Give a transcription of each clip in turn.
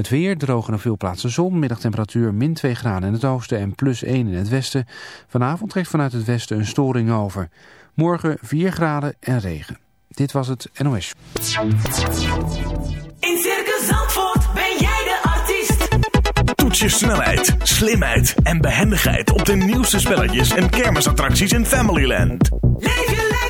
Het weer droog en op veel plaatsen zon. Middagtemperatuur min 2 graden in het oosten en plus 1 in het westen. Vanavond trekt vanuit het westen een storing over. Morgen 4 graden en regen. Dit was het NOS. In Circus Zandvoort ben jij de artiest. Toets je snelheid, slimheid en behendigheid op de nieuwste spelletjes en kermisattracties in Familyland. Leef je lekker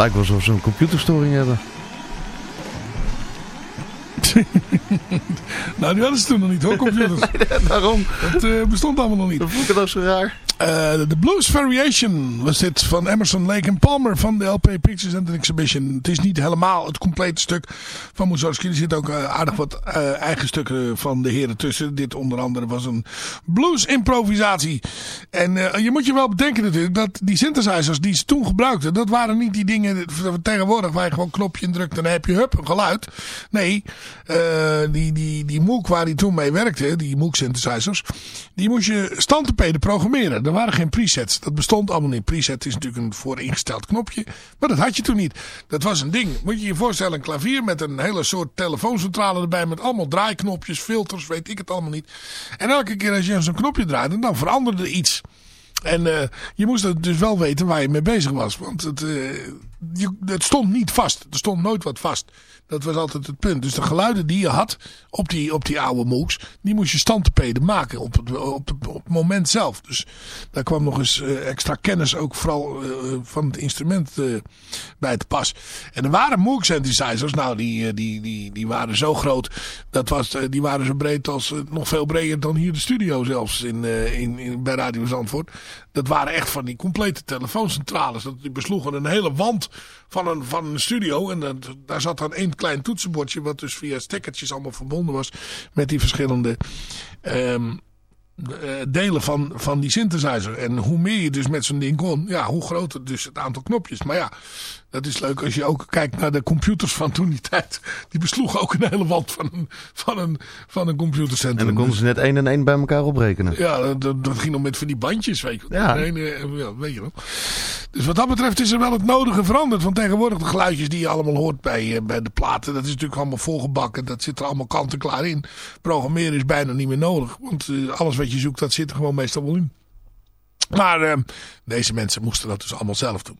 Lijkt wel alsof ze een computerstoring hebben. Nou, die hadden ze toen nog niet hoor, computers. Daarom. Dat eh, bestond allemaal nog niet. Dat vond ik dat zo raar. Eh, De Blues Variation was dit van Emerson, Lake en Palmer van de LP Pictures and Exhibition. Het is niet helemaal het complete stuk van Mussorgsky. Er zitten ook eh, aardig wat eh, eigen stukken van de heren tussen. Dit onder andere was een blues improvisatie. En je moet je wel bedenken natuurlijk dat die synthesizers die ze toen gebruikten, dat waren niet die dingen tegenwoordig waar je gewoon knopje indrukt en dan heb je hup een geluid. Nee, die, die, die Moog waar hij toen mee werkte, die Moog synthesizers, die moest je standtepeden programmeren. Er waren geen presets. Dat bestond allemaal niet. Preset is natuurlijk een vooringesteld knopje. Maar dat had je toen niet. Dat was een ding. Moet je je voorstellen, een klavier met een hele soort telefooncentrale erbij. Met allemaal draaiknopjes, filters, weet ik het allemaal niet. En elke keer als je zo'n knopje draaide, dan veranderde er iets. En eh, je moest dus wel weten waar je mee bezig was. Want het, eh, het stond niet vast. Er stond nooit wat vast. Dat was altijd het punt. Dus de geluiden die je had op die, op die oude MOOCs, die moest je standtepeden maken op het, op, op het moment zelf. Dus daar kwam nog eens eh, extra kennis ook vooral eh, van het instrument eh, bij te pas. En er waren Moog synthesizers, nou die, die, die, die waren zo groot, dat was, die waren zo breed als, nog veel breder dan hier de studio zelfs in, in, in, bij Radio Zandvoort. Dat waren echt van die complete telefooncentrales. Dat, die besloegen een hele wand van een, van een studio. En daar zat dan één klein toetsenbordje. Wat dus via stekkertjes allemaal verbonden was. Met die verschillende ehm, eh, delen van, van die synthesizer. En hoe meer je dus met zo'n ding kon. Ja, hoe groter dus het aantal knopjes. Maar ja, dat is leuk als je ook kijkt naar de computers van toen die tijd. Die besloegen ook een hele wand van een, van een, van een computercentrum. En dan konden ze net één en één bij elkaar oprekenen. Ja, dat, dat ging nog met van die bandjes, weet je wel. Ja. Nee, ja, weet je wel. Dus wat dat betreft is er wel het nodige veranderd. Want tegenwoordig de geluidjes die je allemaal hoort bij, eh, bij de platen. Dat is natuurlijk allemaal volgebakken. Dat zit er allemaal kant en klaar in. Programmeren is bijna niet meer nodig. Want eh, alles wat je zoekt, dat zit er gewoon meestal wel in. Maar eh, deze mensen moesten dat dus allemaal zelf doen.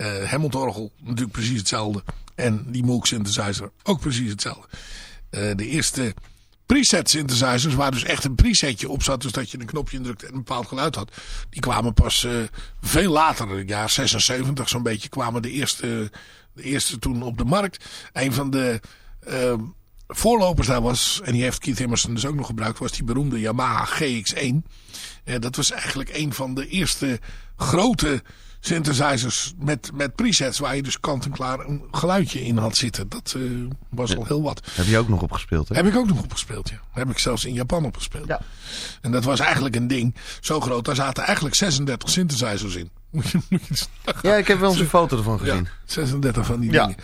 Eh Hammond orgel natuurlijk precies hetzelfde. En die Moog synthesizer ook precies hetzelfde. Eh, de eerste preset synthesizers, waar dus echt een presetje op zat. Dus dat je een knopje indrukte en een bepaald geluid had. Die kwamen pas eh, veel later, in het jaar 76 zo'n beetje, kwamen de eerste, de eerste toen op de markt. Een van de eh, voorlopers daar was, en die heeft Keith Emerson dus ook nog gebruikt, was die beroemde Yamaha GX1. Eh, dat was eigenlijk een van de eerste grote synthesizers met, met presets waar je dus kant en klaar een geluidje in had zitten. Dat eh, was al heel wat. Heb je ook nog opgespeeld, hè? Heb ik ook nog opgespeeld, ja. Heb ik zelfs in Japan opgespeeld. Ja. En dat was eigenlijk een ding zo groot. Daar zaten eigenlijk 36 synthesizers in. Moet je, moet. Ja, ik heb wel eens een foto ervan gezien. Ja, 36 van die Ja. dingen.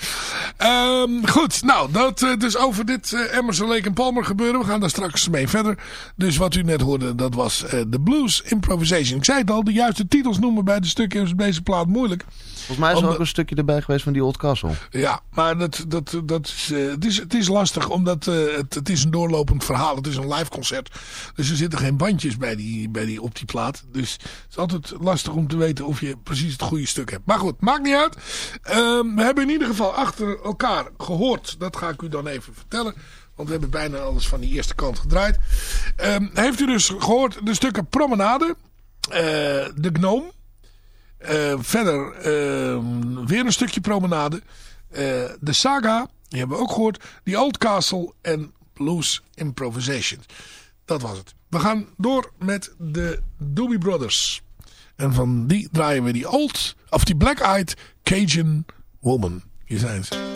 Ehm, goed, nou, dat eh, dus over dit eh, Emerson, Lake en Palmer gebeuren. We gaan daar straks mee verder. Dus wat u net hoorde, dat was eh, de Blues Improvisation. Ik zei het al, de juiste titels noemen bij de stukken is op deze plaat moeilijk. Volgens mij is er Omdat- ook een stukje erbij geweest van die Old Castle. Ja, maar dat, dat, dat is, het, is, het is lastig omdat het, het is een doorlopend verhaal. Het is een live concert. Dus er zitten geen bandjes bij die, bij die, op die plaat. Dus het is altijd lastig om te weten of je precies het goede stuk hebt. Maar goed, maakt niet uit. Ehm, we hebben in ieder geval achter elkaar gehoord. Dat ga ik u dan even vertellen. Want we hebben bijna alles van die eerste kant gedraaid. Ehm, heeft u dus gehoord de stukken Promenade. eh, de Gnome. Eh, verder weer een stukje promenade. Eh, de Saga, die hebben we ook gehoord. The Old Castle en Blues Improvisation. Dat was het. We gaan door met de Doobie Brothers. En van die draaien we die Old, of die Black Eyed Cajun Woman. Hier zijn ze.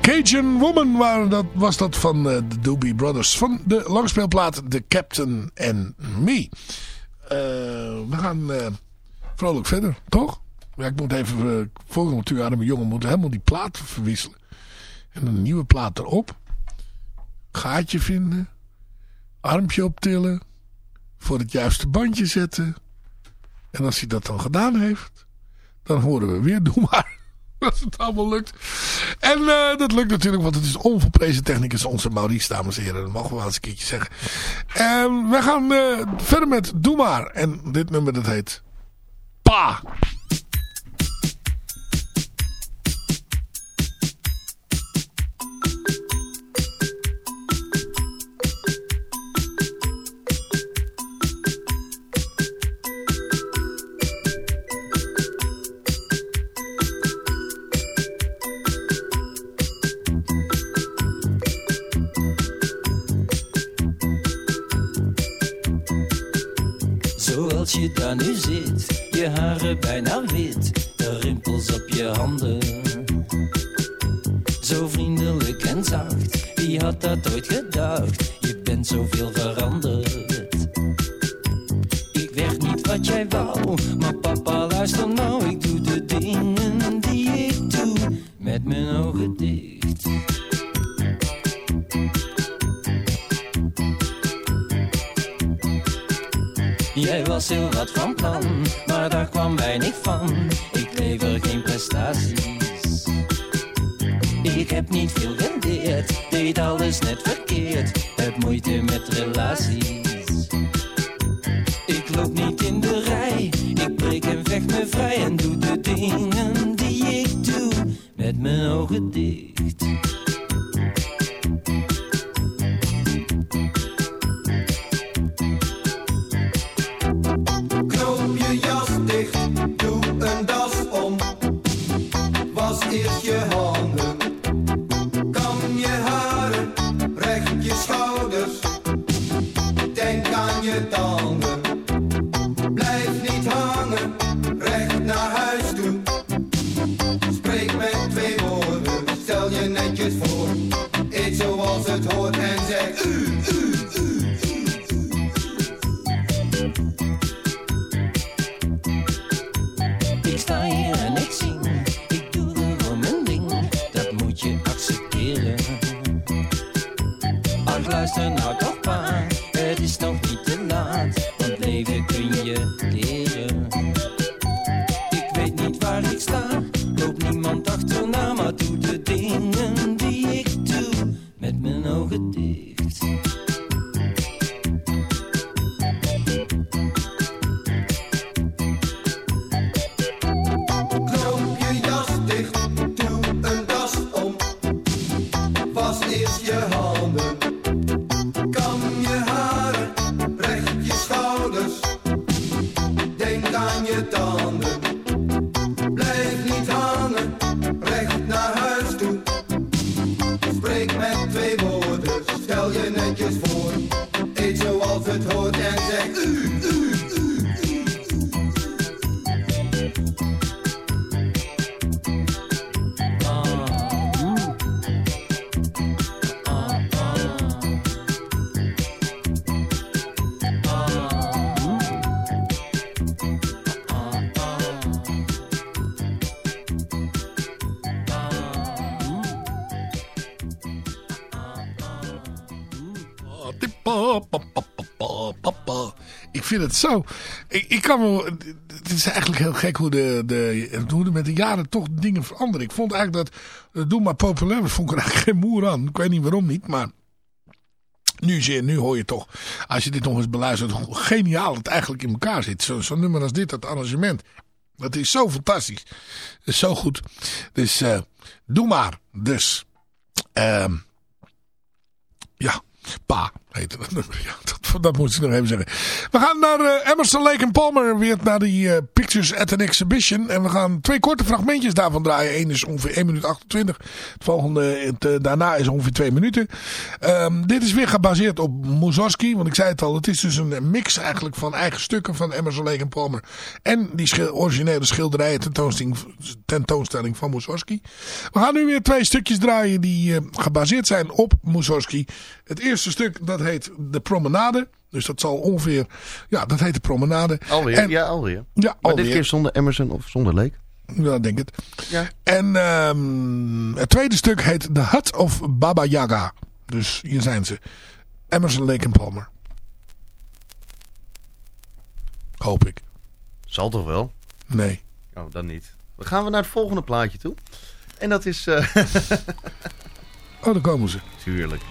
Cajun Woman. Waar dat, was dat van eh, de Doobie Brothers. Van de langspeelplaat The Captain and Me. Eh, we gaan eh, vrolijk verder, toch? Ja, ik moet even... Uh, volgende uur, arme jongen, moet helemaal die plaat verwisselen. En een nieuwe plaat erop. Gaatje vinden. Armpje optillen. Voor het juiste bandje zetten. En als hij dat dan gedaan heeft... Dan horen we weer, doe maar. Als het allemaal lukt. En uh, dat lukt natuurlijk, want het is onvolprezen technicus onze Maurice, dames en heren. Dat mogen we wel eens een keertje zeggen. En we gaan uh, verder met Doe maar. En dit nummer dat heet Pa. Nu zit, je haren bijna Ik vind het zo. Ik, ik kan wel. Het is eigenlijk heel gek hoe, de, de, hoe er met de jaren toch dingen veranderen. Ik vond eigenlijk dat. eh, Doe maar populair. Vond ik er eigenlijk geen moer aan. Ik weet niet waarom niet. Maar. Nu, zie je, nu hoor je toch. Als je dit nog eens beluistert. Hoe geniaal het eigenlijk in elkaar zit. Zo'n zo nummer als dit. Dat arrangement. Dat is zo fantastisch. Dat is zo goed. Dus. eh, doe maar. Dus. ehm ja. Pa. Dat nummer. Dat, moet ik nog even zeggen. We gaan naar eh, Emerson, Lake Palmer. Weer naar die eh, Pictures at an Exhibition. En we gaan twee korte fragmentjes daarvan draaien. Eén is ongeveer 1 minuut 28. Het volgende het, eh, daarna is ongeveer 2 minuten. Ehm, dit is weer gebaseerd op Mussorgsky. Want ik zei het al, het is dus een mix eigenlijk van eigen stukken van Emerson, Lake Palmer. En die originele schilderijen tentoonstelling, tentoonstelling van Mussorgsky. We gaan nu weer twee stukjes draaien die gebaseerd zijn op Mussorgsky. Het eerste stuk dat heet De Promenade. Dus dat zal ongeveer, ja dat heet De Promenade. Alweer? En- ja, alweer. Ja, Maar alweer. dit keer zonder Emerson of zonder Leek? Ja, denk het. Ja. En ehm, het tweede stuk heet The Hut of Baba Yaga. Dus hier zijn ze. Emerson, Lake en Palmer. Hoop ik. Zal toch wel? Nee. Oh, dan niet. Dan gaan we naar het volgende plaatje toe. En dat is... eh Oh, daar komen ze. Tuurlijk.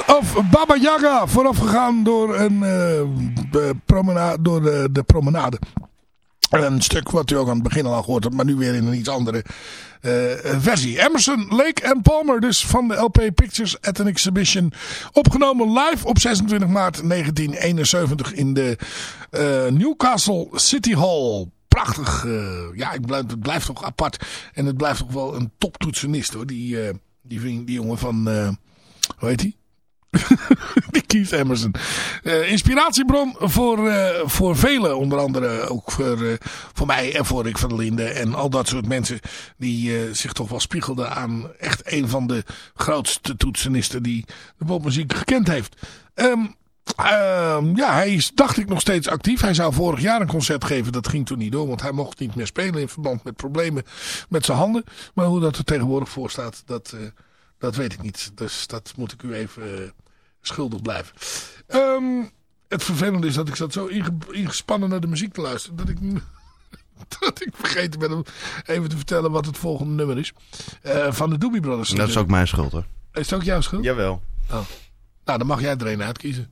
Of Baba Yaga. Voorafgegaan door, een, eh, promenade, door de, de promenade. Een stuk wat u ook aan het begin al gehoord hebt, maar nu weer in een iets andere eh, versie. Emerson, Lake en Palmer, dus van de LP Pictures at an Exhibition. Opgenomen live op 26 maart 1971 in de eh, Newcastle City Hall. Prachtig. ja, ik het blijft toch apart. En het blijft toch wel een toptoetsenist hoor. Die, die, die jongen van, hoe heet die? die Keith Emerson. Eh, inspiratiebron voor, eh, voor velen. Onder andere ook voor, eh, voor mij en voor Rick van der Linden. En al dat soort mensen die zich toch wel spiegelden aan echt een van de grootste toetsenisten die de popmuziek gekend heeft. Ehm, ehm, ja, hij is, dacht ik, nog steeds actief. Hij zou vorig jaar een concert geven. Dat ging toen niet door, want hij mocht niet meer spelen in verband met problemen met zijn handen. Maar hoe dat er tegenwoordig voor staat, dat, dat weet ik niet. Dus dat moet ik u even schuldig blijven. Ehm, het vervelende is dat ik zat zo inge- ingespannen naar de muziek te luisteren. Dat ik, dat ik vergeten ben om even te vertellen wat het volgende nummer is. Eh, van de Doobie Brothers. Dat is ook mijn schuld hoor. Is het ook jouw schuld? Jawel. Oh. Nou, dan mag jij er een uitkiezen.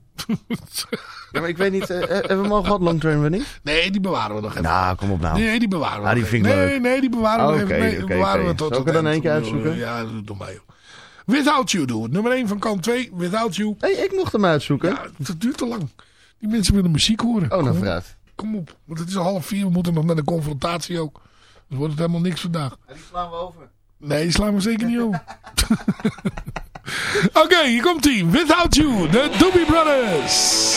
Ja, maar ik weet niet, eh, eh, hebben we al gehad, Long Train Running? Nee, die bewaren we nog even. Nou, kom op nou. Nee, die bewaren we Ah, die nog vind ik leuk. Nee, nee, die bewaren we Oh, nog oké, even. Nee, bewaren we tot Zal ik er dan keer uitzoeken? Ja, doe maar joh. Without You doen we. Nummer 1 van kant 2, Without You. Hé, ik mocht hem uitzoeken. Ja, dat duurt te lang. Die mensen willen muziek horen. oh, nou vooruit. Kom op, want het is al half vier. We moeten nog naar de confrontatie ook. Dus wordt het helemaal niks vandaag. Die slaan we over. Nee, die slaan we zeker niet over. Oké, hier komt ie. Without You, de Doobie Brothers.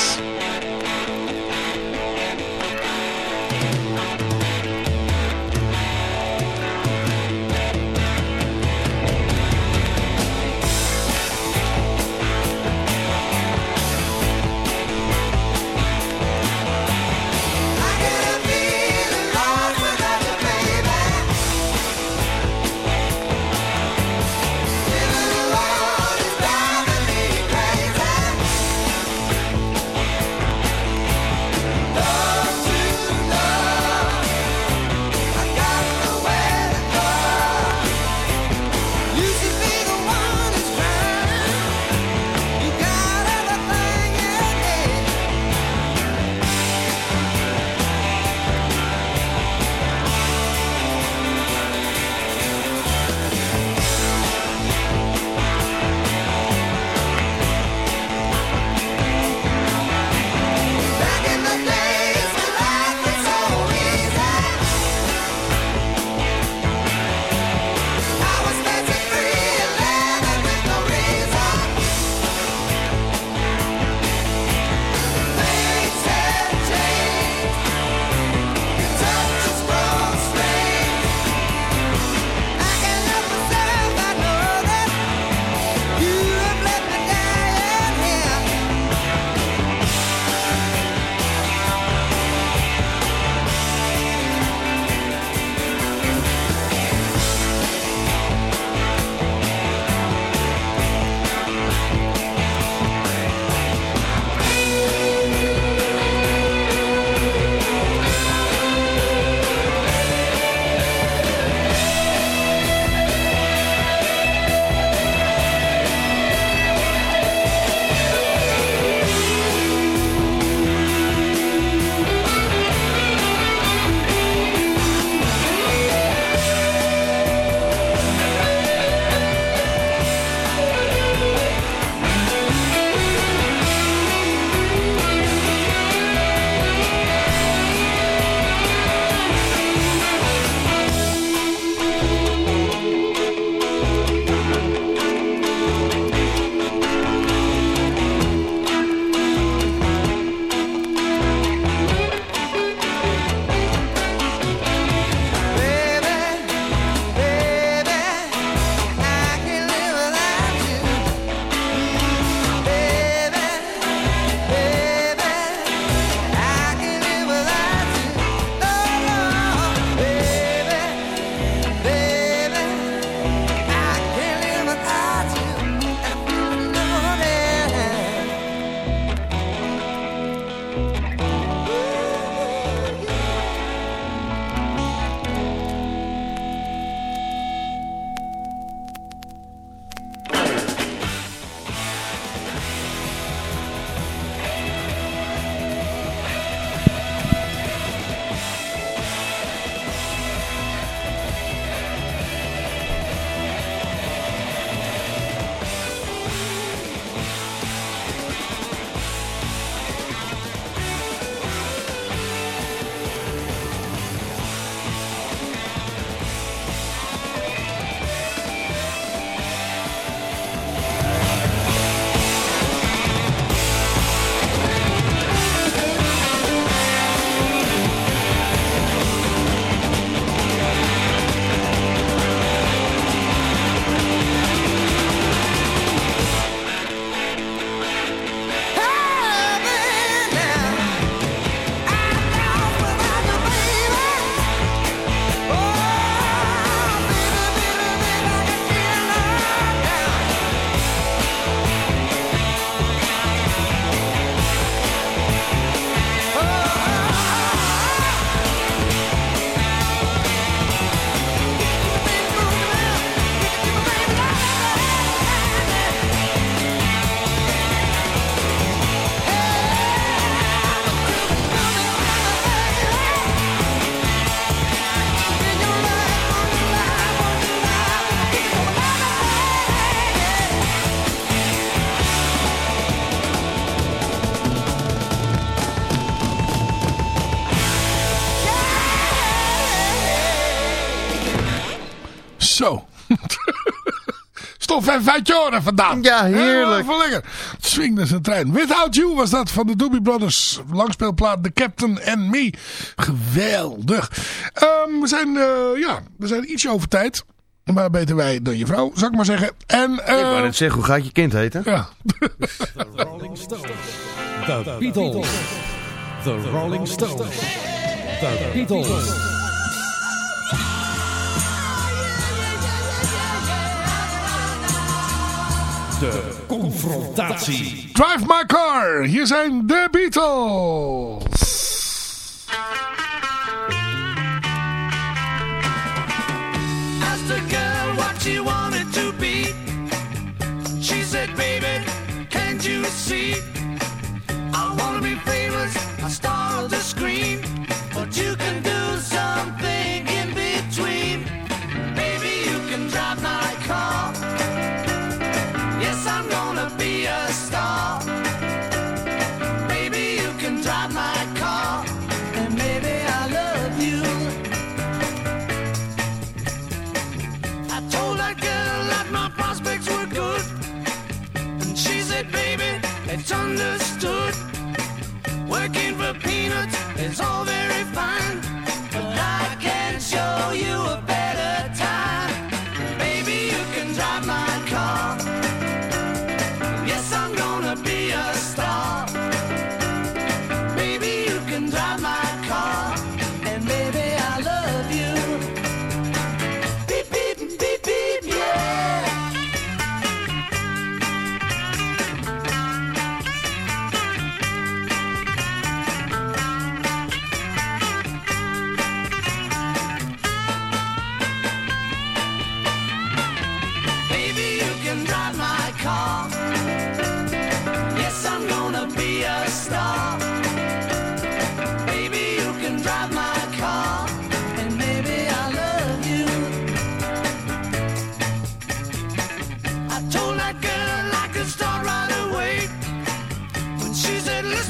Vijtjoren vandaan. Ja, heerlijk. Helemaal lekker. Swingde zijn trein. Without You was dat van de Doobie Brothers. Langspeelplaat The Captain and Me. Geweldig. Ehm, we zijn, eh, ja, we zijn ietsje over tijd. Maar beter wij dan je vrouw, zou ik maar zeggen. En, eh, Ik wou net zeggen, hoe gaat je kind heten? ja. Rolling Stones. The Beatles. The Rolling Stones. The Beatles. De confrontatie. Drive My Car. Hier zijn de Beatles.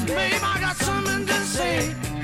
Babe, I got something to say.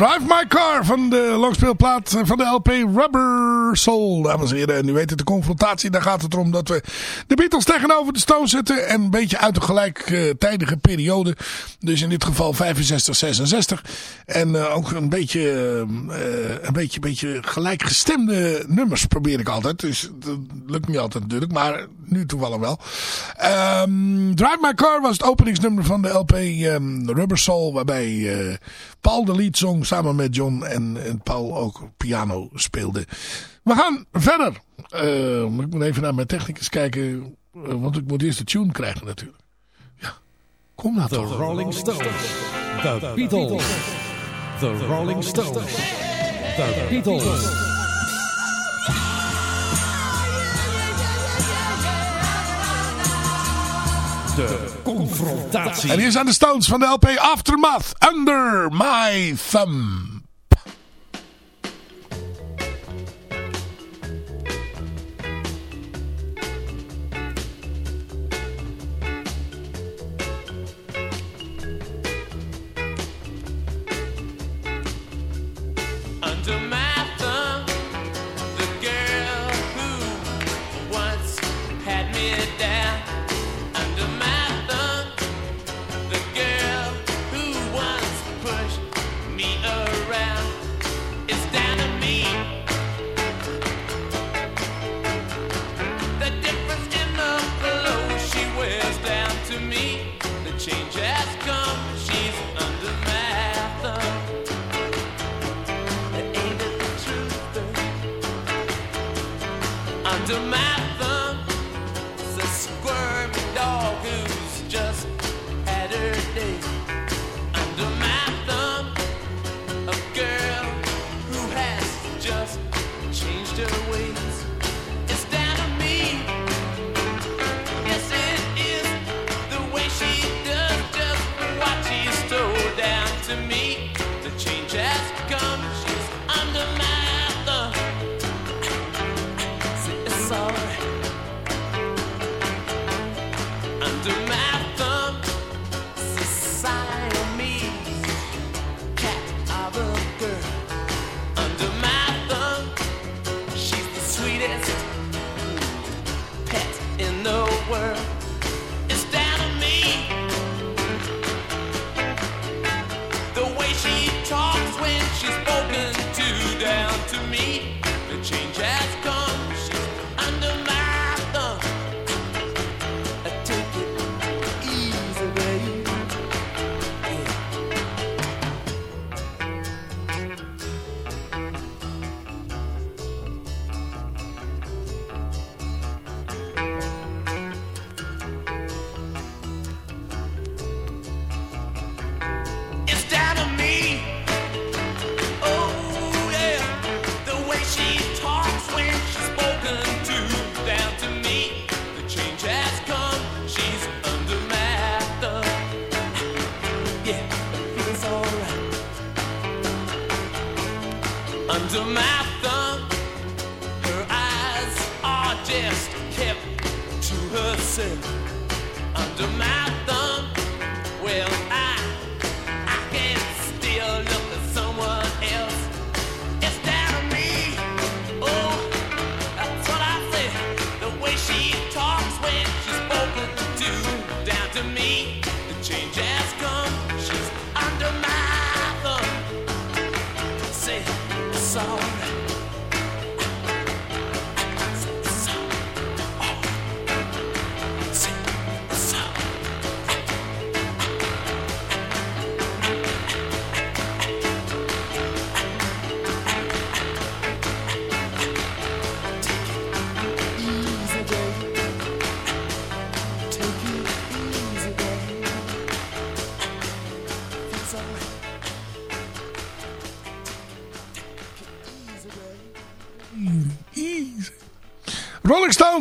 Drive My Car van de langspeelplaat van de LP Rubber Soul, dames en heren. En u weet het, de confrontatie, daar gaat het erom dat we de Beatles tegenover de Stones zetten. En een beetje uit een gelijktijdige periode. Dus in dit geval 65, 66. En eh, ook een beetje, eh, een beetje, beetje gelijkgestemde nummers probeer ik altijd. Dus dat lukt niet altijd natuurlijk, maar nu toevallig wel. Ehm, Drive My Car was het openingsnummer van de LP ehm, Rubber Soul. Waarbij eh, Paul de lead zong samen met John. En, en Paul ook piano speelde. We gaan verder. Eh, ik moet even naar mijn technicus kijken. eh, want ik moet eerst de tune krijgen natuurlijk. Ja, kom nou The toch. Rolling Stones. The Beatles. The Rolling Stones. The Beatles. De confrontatie. En hier zijn de Stones van de LP Aftermath. Under My Thumb.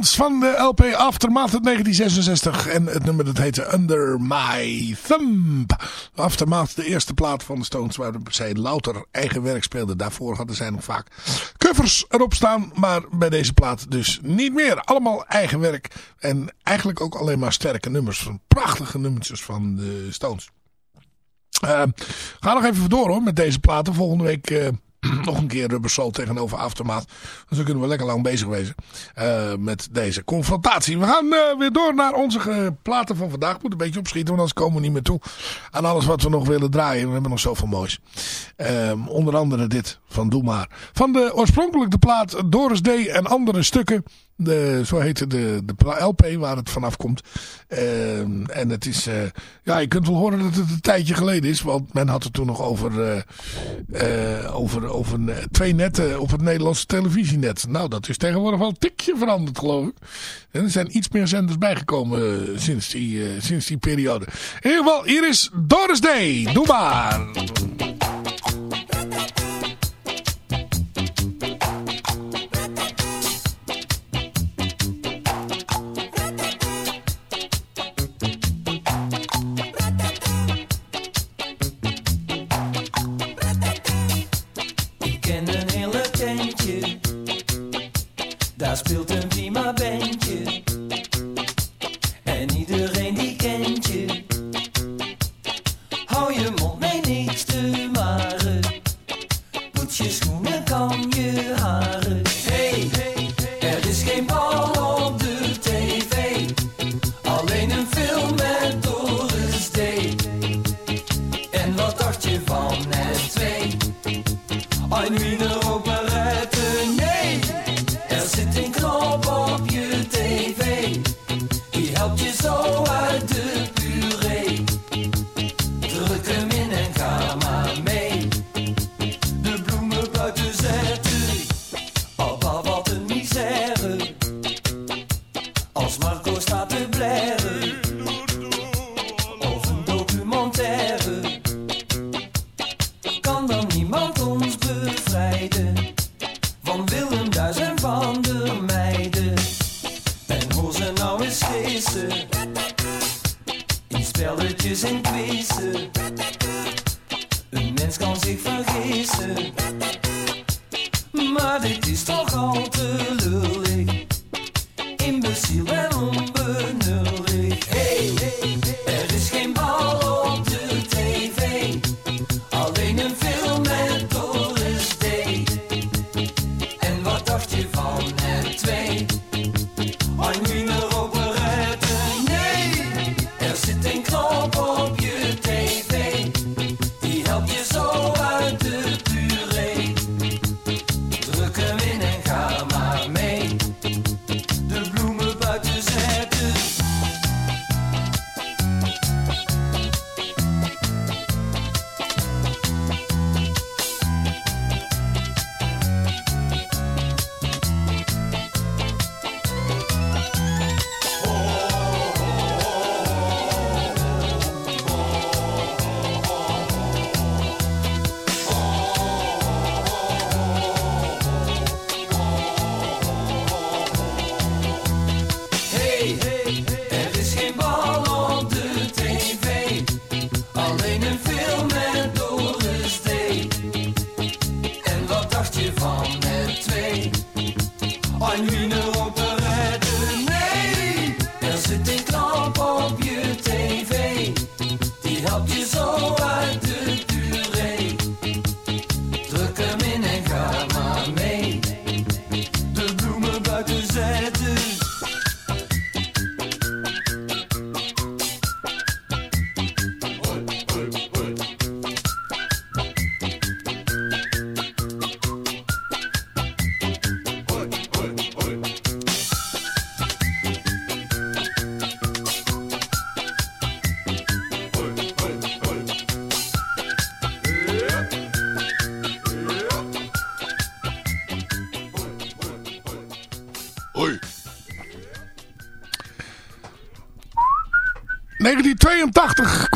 Van de LP Aftermath uit 1966. En het nummer dat heette Under My Thumb. Aftermath, de eerste plaat van de Stones waar zij louter eigen werk speelden. Daarvoor hadden zij nog vaak covers erop staan. Maar bij deze plaat dus niet meer. Allemaal eigen werk. En eigenlijk ook alleen maar sterke nummers. Van prachtige nummertjes van de Stones. Eh, ga nog even door hoor met deze platen. Volgende week... eh, nog een keer Rubber Soul tegenover Aftermath. Dus dan kunnen we lekker lang bezig wezen eh, met deze confrontatie. We gaan eh, weer door naar onze eh, platen van vandaag. Moet een beetje opschieten, want anders komen we niet meer toe aan alles wat we nog willen draaien. We hebben nog zoveel moois. Ehm, onder andere dit van Doe Maar. Van de oorspronkelijke plaat Doris D. en andere stukken. De, zo heette de, de LP waar het vanaf komt. Ehm, en het is, eh, ja, je kunt wel horen dat het een tijdje geleden is. Want men had het toen nog over, eh, eh, over, over twee netten op het Nederlandse televisienet. Nou, dat is tegenwoordig wel een tikje veranderd, geloof ik. En er zijn iets meer zenders bijgekomen sinds, die, sinds die periode. In ieder geval, hier is Doris Day. Doe maar.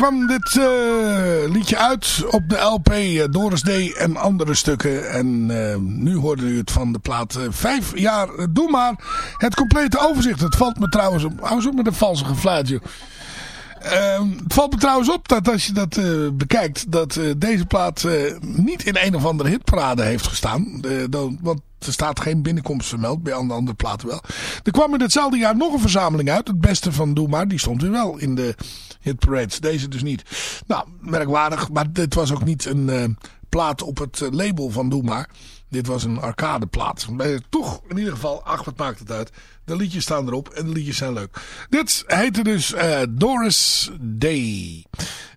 Kwam dit eh, liedje uit op de LP eh, Doris D en andere stukken. En eh, nu hoorde u het van de plaat Vijf jaar Doe maar. Het complete overzicht. Het valt me trouwens op. Hou op met een valse gefluit, joh. Ehm, het valt me trouwens op dat als je dat eh, bekijkt, dat eh, deze plaat eh, niet in een of andere hitparade heeft gestaan. Dan, want er staat geen binnenkomst vermeld, bij andere, andere platen wel. Er kwam in hetzelfde jaar nog een verzameling uit, het beste van Doe Maar. Die stond weer wel in de hitparades, deze dus niet. Nou, merkwaardig, maar dit was ook niet een plaat op het label van Doe Maar. Dit was een arcadeplaat. Maar toch, in ieder geval, ach, wat maakt het uit. De liedjes staan erop en de liedjes zijn leuk. Dit heette dus eh, Doris Day.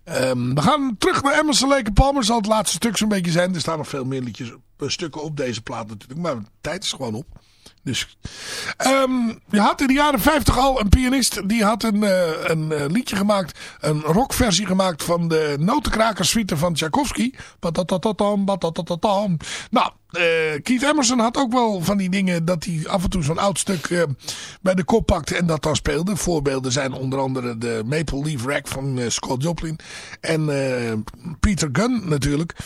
Ehm, we gaan terug naar Emerson Lake Palmer. Zal het laatste stuk zo'n beetje zijn. Er staan nog veel meer liedjes, eh, stukken op deze plaat natuurlijk. Maar de tijd is gewoon op. Dus, ehm, je had in de jaren 50 al een pianist. Die had een, eh, een liedje gemaakt. Een rockversie gemaakt van de notenkrakersuite van Tchaikovsky. Patatatam, patatatam. Nou, eh, Keith Emerson had ook wel van die dingen dat hij af en toe zo'n oud stuk eh, bij de kop pakte en dat dan speelde. Voorbeelden zijn onder andere de Maple Leaf Rack van eh, Scott Joplin. En Peter Gunn natuurlijk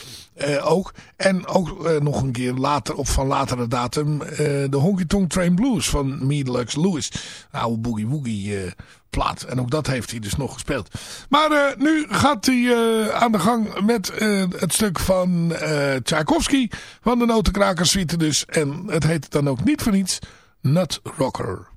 ook. En ook nog een keer later, op van latere datum, de Honky Tonk Train Blues van Me Deluxe Lewis. Oude boogie woogie plaat. En ook dat heeft hij dus nog gespeeld. Maar eh, nu gaat hij eh, aan de gang met eh, het stuk van Tchaikovsky van de Notenkrakersuite dus. En het heet dan ook niet voor niets Nut Rocker.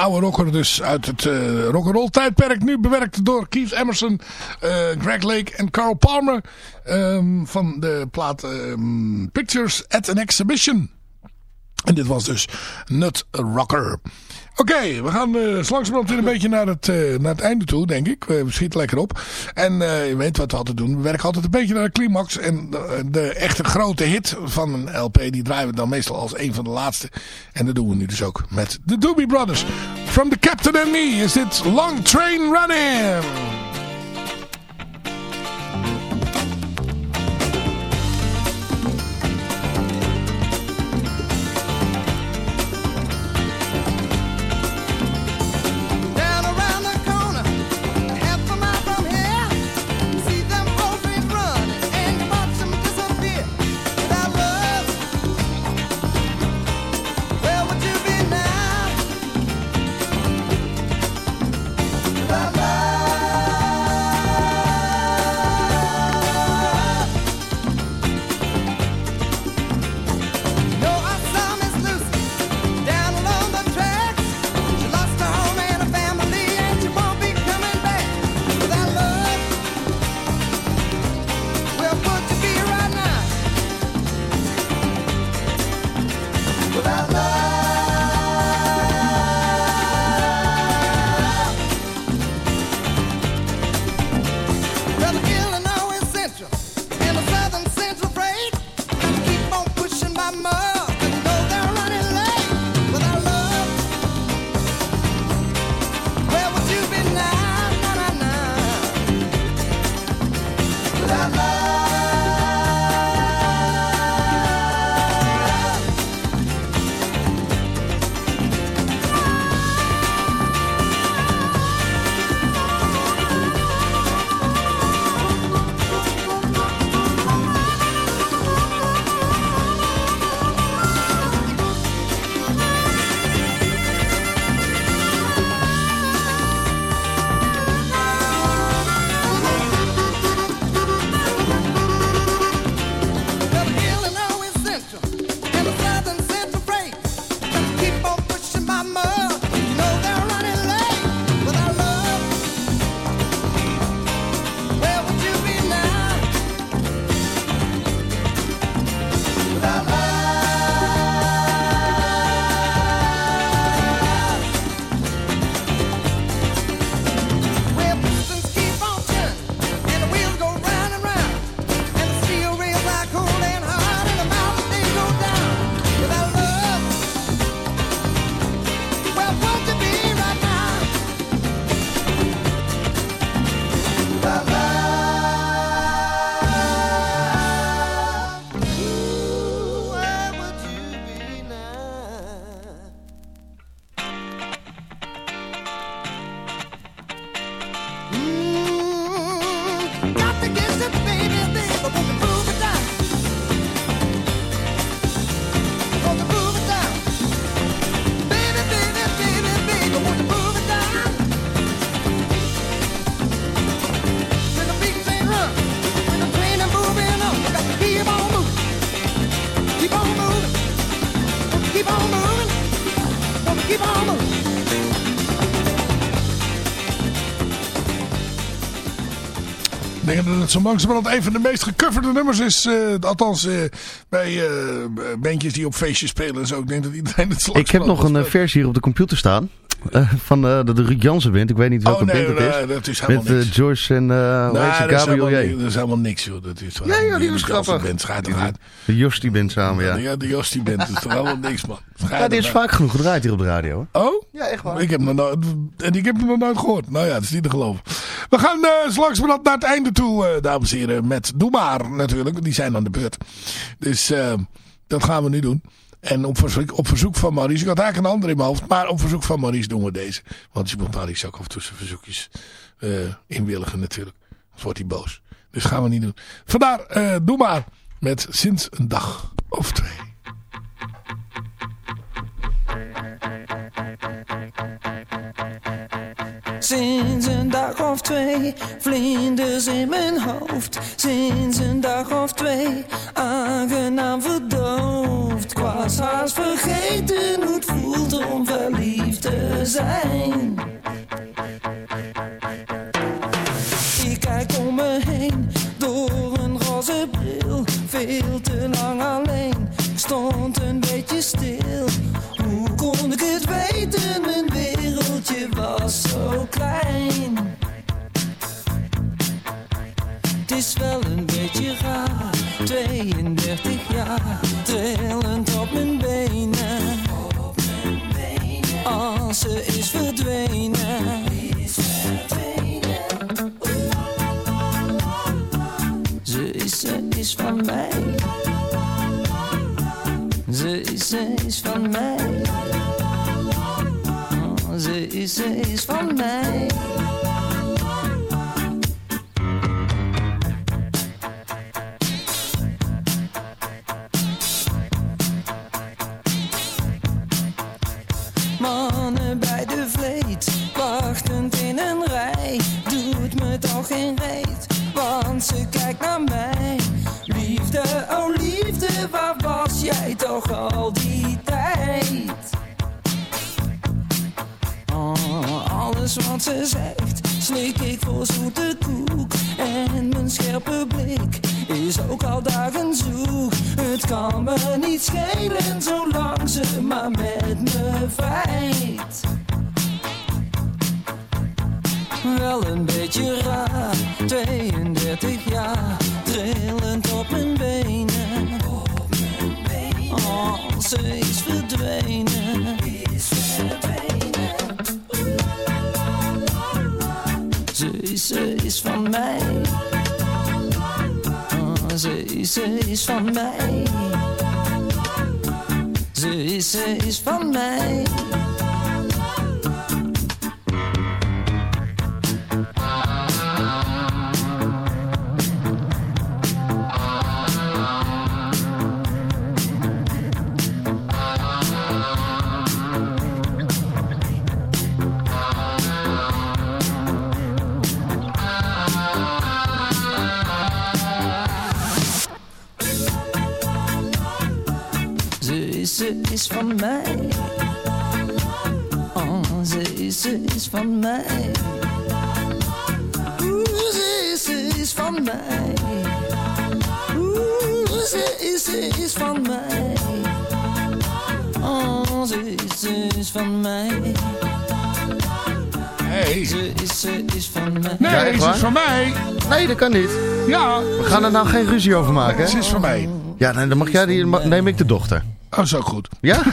Oude rocker dus uit het eh rock'n'roll tijdperk. Nu bewerkt door Keith Emerson, eh, Greg Lake en Carl Palmer. ehm, van de plaat ehm, Pictures at an Exhibition. En dit was dus Nut Rocker. Oké, we gaan uh, langzamerhand weer een beetje naar het, eh, naar het einde toe, denk ik. We schieten lekker op. En eh, je weet wat we altijd doen. We werken altijd een beetje naar de climax. En de, de echte grote hit van een LP, die draaien we dan meestal als een van de laatste. En dat doen we nu dus ook met de Doobie Brothers. From the Captain and Me is dit Long Train Running. Langzamerhand een van de meest gecoverde nummers is. eh, althans, eh, bij eh, bandjes die op feestjes spelen en zo. Ik denk dat iedereen het Ik heb nog een versie hier op de computer staan. Eh, van eh, de, Ruud Jansen band. Ik weet niet welke Oh, nee, band het is. dat is helemaal Met eh, niks. Joyce en uh, dat, is Gabriel dat is helemaal niks, joh. Dat is Ja, ja, die was grappig. Band. De Jos die band samen, ja. Ja, de Jos die band. Dat is toch helemaal niks, man. Ja, die is vaak genoeg gedraaid hier op de radio. Hoor. Oh? Ja, echt waar. Ik heb, hem nog nooit, en ik heb hem nog nooit gehoord. Nou ja, dat is niet te geloven. We gaan uh, naar het einde toe, dames en heren. Met Doe Maar natuurlijk. Die zijn aan de beurt. Dus dat gaan we nu doen. En op verzoek, op verzoek van Maurice, ik had eigenlijk een andere in mijn hoofd, maar op verzoek van Maurice doen we deze. Want je moet Maurice ook af en toe zijn verzoekjes eh, inwilligen natuurlijk. Anders wordt hij boos. Dus gaan we niet doen. Vandaar, eh, doe maar met sinds een dag of twee. Sinds een dag of twee, vlinders in mijn hoofd. Sinds een dag of twee, aangenaam verdoofd. Ik was haast vergeten hoe het voelt om verliefd te zijn. Ze is, ze is, van mij. Van mij. Oh, ze is, ze is van mij. Oeh, ze is, ze is van mij. Oeh, ze is, ze is van mij. Oh, ze is, ze is van mij. Hey. Ze is, ze is van mij. Nee, Ja, ze is van mij. Nee, dat kan niet. Ja. We gaan er nou geen ruzie over maken, Ze hè? is van mij. Ja, nee, dan mag jij die, neem ik de dochter. Oh, zo goed. Ja?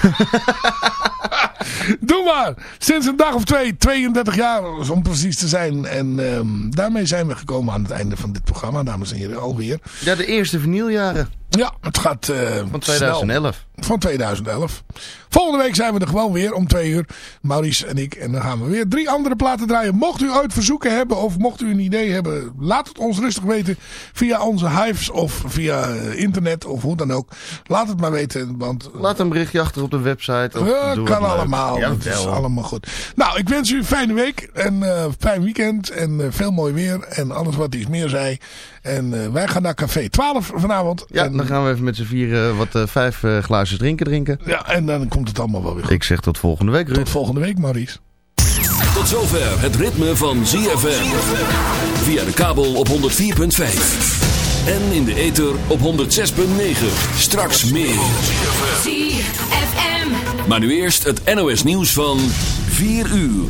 Doe maar. Sinds een dag of twee, 32 jaar om precies te zijn. En ehm, daarmee zijn we gekomen aan het einde van dit programma, dames en heren, alweer. Ja, de eerste vinyljaren Ja, het gaat eh, van snel. 2011. Van 2011. Volgende week zijn we er gewoon weer om twee uur. Maurice en ik. En dan gaan we weer drie andere platen draaien. Mocht u ooit verzoeken hebben of mocht u een idee hebben. Laat het ons rustig weten. Via onze hives of via eh, internet of hoe dan ook. Laat het maar weten. Want Laat een berichtje achter op de website. Of doe kan allemaal. Ja, het is allemaal goed. Nou, ik wens u een fijne week. En eh fijn weekend. En eh, veel mooi weer. En alles wat iets meer zei. En eh, wij gaan naar Café 12 vanavond. Ja, en, dan gaan we even met z'n vieren wat eh, vijf eh, glaasjes drinken drinken. ja, en dan komt het allemaal wel weer goed. Ik zeg tot volgende week, Ruud. Tot volgende week, Maurice. Tot zover het ritme van ZFM. Via de kabel op 104.5. En in de ether op 106.9. Straks meer. ZFM. Maar nu eerst het NOS nieuws van 4 uur.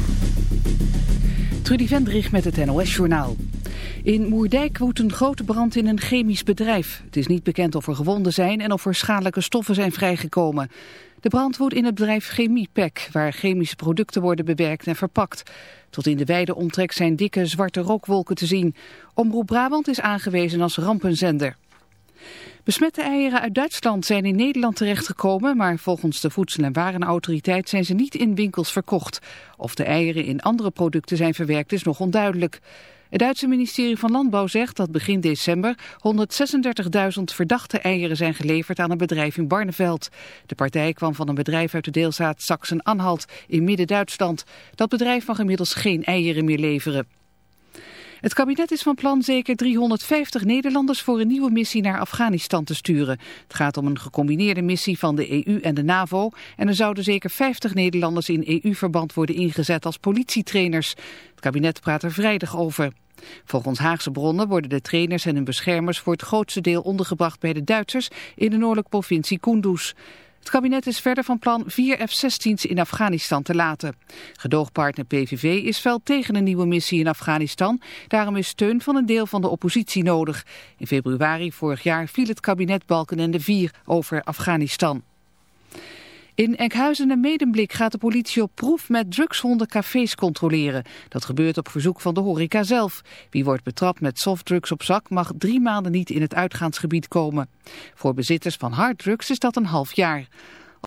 Trudy Vendrich met het NOS-journaal. In Moerdijk woedt een grote brand in een chemisch bedrijf. Het is niet bekend of er gewonden zijn en of er schadelijke stoffen zijn vrijgekomen. De brand woedt in het bedrijf Chemiepec, waar chemische producten worden bewerkt en verpakt. Tot in de wijde omtrek zijn dikke zwarte rookwolken te zien. Omroep Brabant is aangewezen als rampenzender. Besmette eieren uit Duitsland zijn in Nederland terechtgekomen, maar volgens de Voedsel- en Warenautoriteit zijn ze niet in winkels verkocht. Of de eieren in andere producten zijn verwerkt is nog onduidelijk. Het Duitse ministerie van Landbouw zegt dat begin december 136.000 verdachte eieren zijn geleverd aan een bedrijf in Barneveld. De partij kwam van een bedrijf uit de deelstaat Sachsen-Anhalt in Midden-Duitsland. Dat bedrijf mag inmiddels geen eieren meer leveren. Het kabinet is van plan zeker 350 Nederlanders voor een nieuwe missie naar Afghanistan te sturen. Het gaat om een gecombineerde missie van de EU en de NAVO. En er zouden zeker 50 Nederlanders in EU-verband worden ingezet als politietrainers. Het kabinet praat er vrijdag over. Volgens Haagse bronnen worden de trainers en hun beschermers voor het grootste deel ondergebracht bij de Duitsers in de noordelijke provincie Kunduz. Het kabinet is verder van plan vier F-16's in Afghanistan te laten. Gedoogpartner PVV is fel tegen een nieuwe missie in Afghanistan. Daarom is steun van een deel van de oppositie nodig. In februari vorig jaar viel het kabinet Balkenende 4 over Afghanistan. In Enkhuizen en Medemblik gaat de politie op proef met drugshonden cafés controleren. Dat gebeurt op verzoek van de horeca zelf. Wie wordt betrapt met softdrugs op zak mag drie maanden niet in het uitgaansgebied komen. Voor bezitters van harddrugs is dat een half jaar.